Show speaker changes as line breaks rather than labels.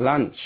lunch.